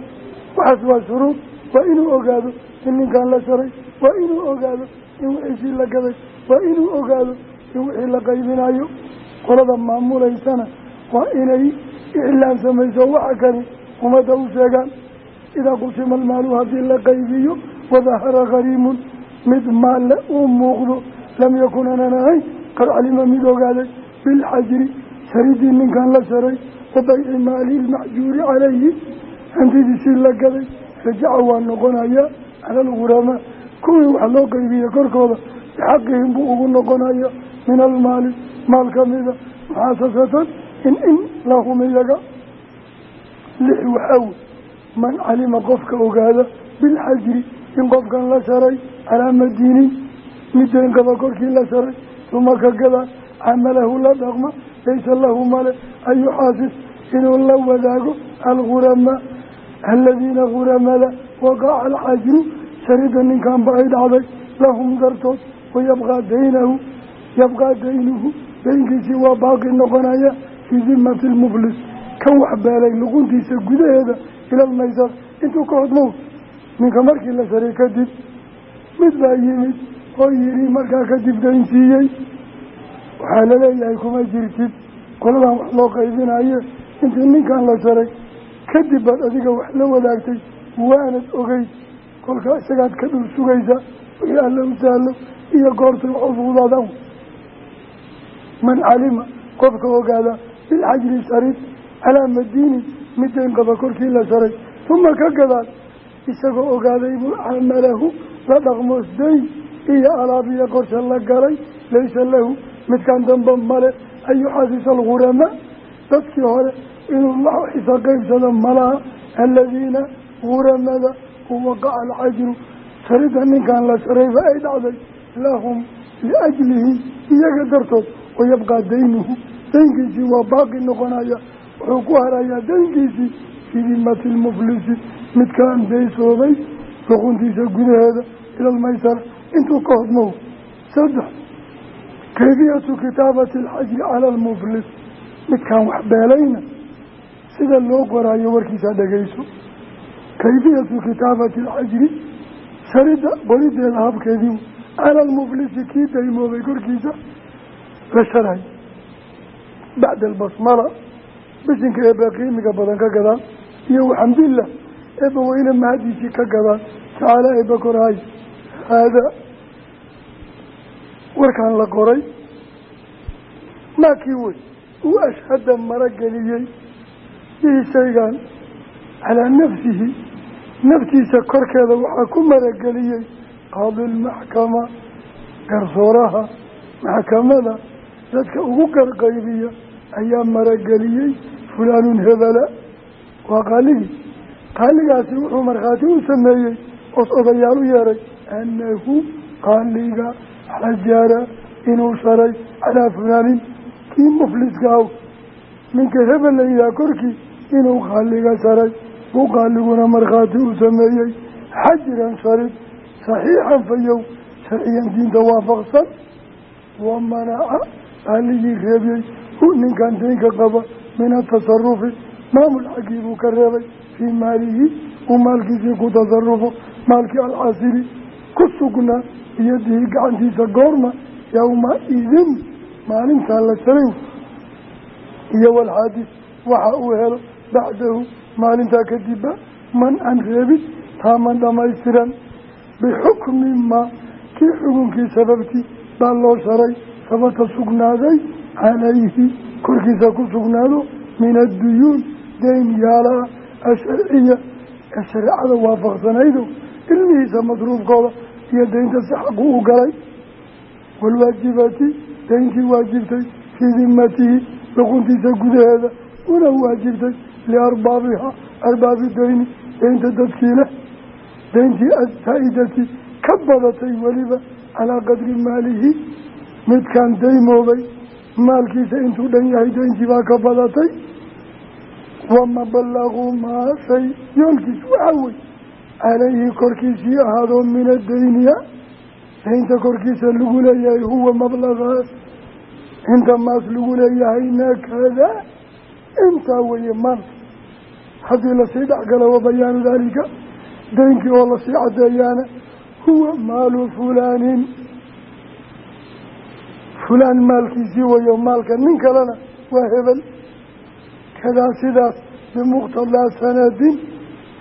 waxaas waa shuruud waa inuu ogaado in ninkaan la sharay waa inuu ogaado in wixiisii la gaday waa inuu ogaado in wixii la qaybinayo qolada maamulaysana waa inay iclaam samayso waxa kani ummadda u sheegaan idaa qusima almaalu haddii la qaybiyo wadahara khariimun mid maalle uu muuqdo lam yakun anan ahayn qad calima mid ogaaday bilxajri sharidii ninkan la sharay wa bayci maali lmaxjuuri calayhi hantidiisii la gaday rajaca waa noqonaya cala alguramaa kuwii wax loo qaybiyey korkooda bixaqihim buu ugu noqonaya min almaali maal kamida muxaasasatan in in lahum iyaga lix waxaw man calima qofka ogaada bilxajri in qofkan la sharay calaa madiinin qaba korkii la sharay uma ka gadaa camalahu la dhaqma laysa lahu male an yuxaasis inuu la wadaago alguramaa aladiina guramada waqaca alxajru sharida ninkanba ay dhacday lahum dartood wayabqaa daynahu yabqaa daynuhu daynkiisii waa baaqi noqonaya fii dimati lmuflis kan wax beelay luquntiisa gudaheeda ilalmaysar intuu ka hodmow ninka markii la sharay kadib mid baa yimid oo yidhi markaa kadib daynsiiyey waxaa la leeyahay kuma jirtid. Qoladan wax loo qaybinaye intii ninkan la sharay kadib baad adiga wax la wadaagtay waanad ogeyd. Kolkaa isagaad ka dhul sugaysa wixii alla u sahlo iyo goortay wax u man calima qofka ogaada bilxajri sharid calaa madiini midayn qaba korkii la sharay uma ka gadaal isagoo ogaaday buu camalahu la dhaqmoos dayn iyo alaabiya qorshe la galay laysa lahu. Midkan dambe male an yuxaasisa alguramaa dadkii hore inuu la xisa qaybsado malaha aladiina guramada waqaca alcajru sharida ninkan la sharayba ay dhacday lahum liajlihi iyaga dartood wayabqaa daynuhu. Daynkiisii waa baaqi noqonaya wuxuu ku harayaa daynkiisii fii dimati lmuflisi midkaan daysoobay luquntiisa gudaheeda ila almaysara intuu ka hodmow saddex kayfiyatu kitaabati alxajri cala almuflis midkaan wax beelayna sida loo qoraayo warkiisa dhegayso kayfiyatu kitaabati alxajri sharida qorideeda habkeedii cala almuflisi kii daymoobay korkiisa la sharay bacda albasmala bisinka eebba qiimiga badan ka gadaan iyo waxamdillah eebba weyne mahadiisii ka gadaan tacaala eebba korahay haadaa warkaan la qoray maakii wey uu ashhada marageliyey bihi shaygan calaa nafsihi. Naftiisa korkeeda waxaa ku marageliyey qaadilmaxkama garsooraha maxkamada dadka ugu garqaybiya ayaa marageliyey fulaanun hebela. Waa qaaligii qaaligaasi wuxuu markhaati u sameeyey os odayaal u yeeray annahu qaaliga xajara inuu sharay calaa fulaanin kii mufliska aw ninka hebel la yidhaha korkii inuu qaaliga sharay buu qaaliguna markhaati u sameeyey xajiran sharid saxiixan fayow sharciyan diinta waafaqsan wa manaca qaaligii reebiyey hu ninkan daynka qaba min atasarufi maamul xaggii buu ka reebay fii maalihi uu maalkiisii ku tasarufo maalkii alcasiri ku sugnaa biyadihi gacantiisa goorma yowma idin maalintaa la sharay iyo walxaadis waxa uu helo bacdahu maalintaa kadibba man an reebid taaman dhamaystiran bixukmi maa kii xukunkii sababtii baa loo sharay sabata sugnaaday calayhi korkiisa ku sugnaado min adduyuun dayn yaalla asharciya ee shareecada waafaqsanaydo ilmihiisa masruufkooda iyo daynta si xaqu u galay. Waalwaajibati dayntii waajibtay fii dimatihi luquntiisa gudaheeda una waajibtay liarbaabiha arbaabi dayni daynta dadkii leh dayntii asaa'idati ka badatay weliba calaa qadri maalihi midkaan daymoobay maalkiisa intuu dhan yahay dayntii baa ka badatay. Wamaballaqu maa shay yoolkiis waxaa calayhi korkiisii ahaadoo min adayniya daynta korkiisa lagu leeyahay huwa mablagaas inta maas lagu leeyahayna kada intaa weeye maalka haddii la sii dhexgalo wa bayaanu daalika daynkii oo la sii caddeeyaana huwa maalu fulaanin fulaan maalkiisii wayo maalka nin kalena waa hebel kadaa sidaas bimuqtadaa sanadin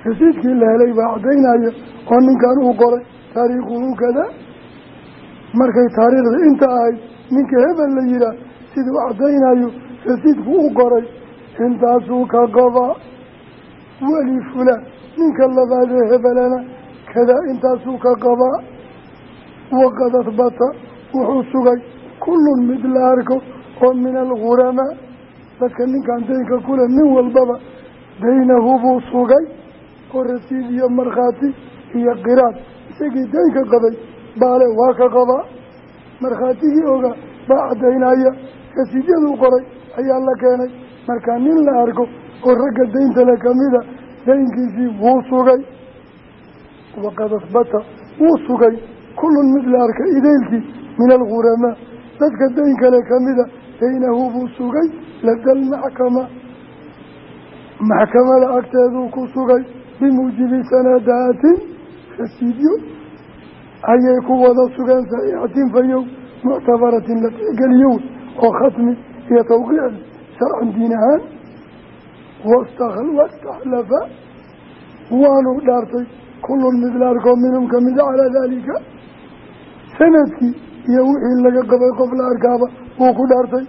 rasiidkii la helay baa caddaynaya oo ninkan uu qoray taariikhuhu kada markay taariikhda inta ahayd ninka hebel la yihaah siduu caddaynayo rasiidku u qoray. Intaasuu ka qabaa weli fulaan ninka labaadee hebelana kadaa intaasuu ka qabaa waqad adbata wuxuu sugay kullun mid la arko oo min alguramaa dadka ninkan daynka kule nin walbaba daynahu buu sugay oo rasiid iyo markhaati iyo qiraad isagii daynka qabay baale waa ka qabaa. Markhaatigii ogaa baa caddaynaya rasiidyaduu qoray ayaa la keenay. Markaa nin la arko oo ragga dayntale kamida daynkiisii wuu sugay. Waqad asbata wuu sugay. Kullun mid la arkay idaylkii min alguramaa dadka dayn kale kamida daynahu buu sugay. Lada almaxkama maxkamada agteeduu ku sugay bimuujibi sanadaatin rasiidyo ayay ku wada sugeen saxiixatin fayow muctabaratin la tixgeliyow oo khatmi iyo tawqiic sharcan diin ahaan wastaxlafa waanu dhaartay kullun mid la arkoo minhum kamida calaa daalika sannadkii iyo wixii laga qabay qof la arkaaba wuu ku dhaartay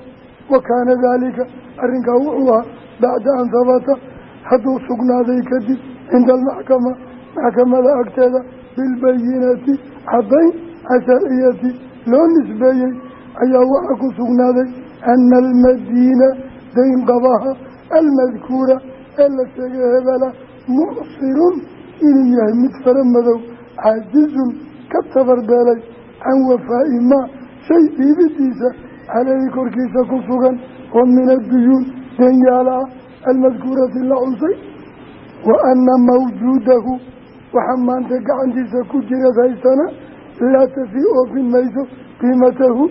wa kaana daalika arrinkaa wuxuu ahaa bacda an habata hadduu sugnaaday kadib cinda almaxkama maxkamada agteeda bilbayinati caddayn asharciyati loo nisbeeyey ayaa waxaa ku sugnaaday ana almadiina dayn qabaha almadkuura ee la sheegay hebela mucsirun inuu yahay mid fara madow caajizun ka tabarbeelay can wafaa'i maa shay dhiibidiisa caleyhi korkiisa ku sugan oo min adduyuun danyaala ah almadkuurati la xusay wa ana mawjuudahu waxaa maanta gacantiisa ku jiras haystana laa tafii oofin mayso qiimatahu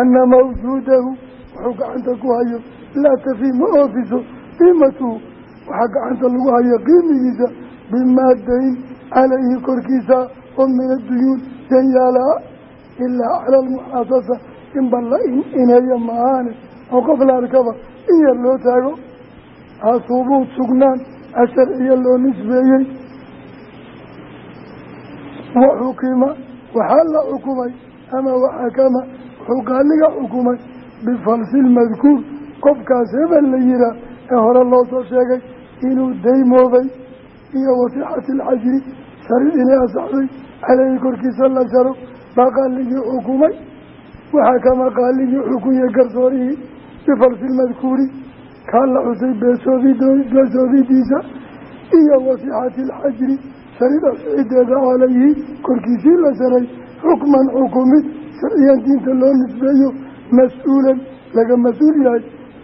ana mawjuudahu wuxuu gacanta ku hayo laa tafii ma oofiso qiimatuhu waxaa gacanta lagu hayo qiimigiisa bimaa dayn calayhi korkiisa oo min adduyuun danyaala ilaa cala almuxaasasa in ban la ineeyo maahaane oo qof la in yar loo taago asubuut sugnaan asharciya loo nisbeeyey. Wa xukima waxaa la xukumay ama waxakama wuxuu qaaliga xukumay bifalsi lmadkuur qofkaas hebel la yihaa ee hore loo soo sheegay inuu daymoobay iyo wasixati alxajri sharid inay asaxday caleyhi korkiisa la jaro baa qaaligii xukumay? Waxaa kama qaaligii xukunya garsoorihii bifalsilmadkuuri kaa la xusay beesoobidiisa iyo wasixati alxajri sharida sicideeda calayhi korkiisii la saray xukman xukumid sharciyan diinta loo nisbeeyo mas'uulan laga mas'uul yahay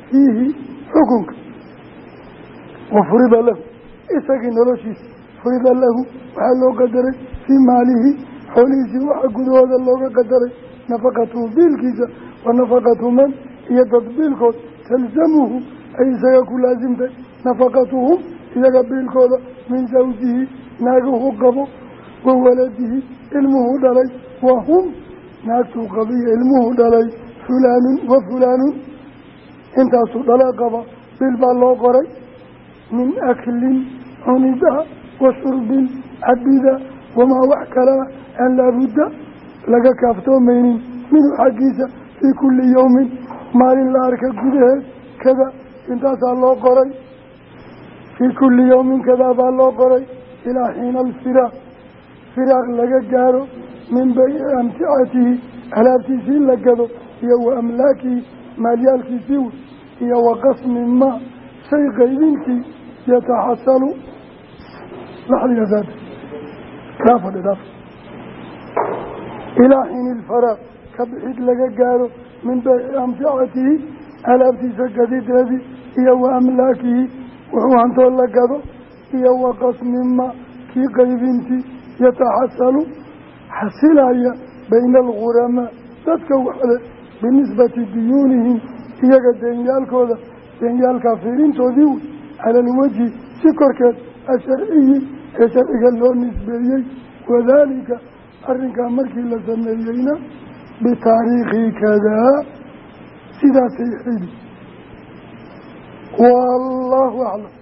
fiihi xukunka. Wa furida lahu isagii noloshiisa furida lahu waxaa loo qadaray fii maalihi xoolihiisii waxa gudahooda looga qadaray nafaqatuhu biilkiisa wa man iyo dad biilkood talzamuhu ay isaga ku laasimtay nafaqatuhum iyaga biilkooda min zawjihi naaguhu qabo wa waladihi ilmuhu dhalay wa hum naagtuu qabiyo ilmuhu dhalay fulaanun wa fulaanun intaasuu dhala qaba bil baa loo qoray min aklin cunida wa shurbin cabida wamaa wax kalaa aan laabudda laga kaaftoomaynin minhu xaggiisa fii kulli yowmin maalin la arka gudaheed kada intaasaa loo qoray. Fii kulli yowmin kadaa baa loo qoray. Ilaa xiina alfiraaq. Firaaq laga gaaro min bayci amticatihi alaabtiisii la gado iyo wa amlaakihi maalyaalkiisii wey iyo wa qasmi maa shay qaybintii yataxasalu laxdigasaad kaa fadhi dhaaf ilaa xiini ilfaraaq ka bixid laga gaaro min bayci amticatihi alaabtiisa gadideedii iyo wa amlaakihi wuxuu hantoo la gado iyo wa qasmima kii qaybintii yataxasalu xasilaya bayna alguramaa dadka waxle binisbati diyuunihim iyaga deenyaalkooda deenyaalkaa fiirintoodii wey cala alwajhi si korkeed asharciyi ee sharciga loo nisbeeyey. Wadaalika arrinkaa markii la sameeyeyna bitaariikhi kadaa sidaasay xidi wallaahu aclam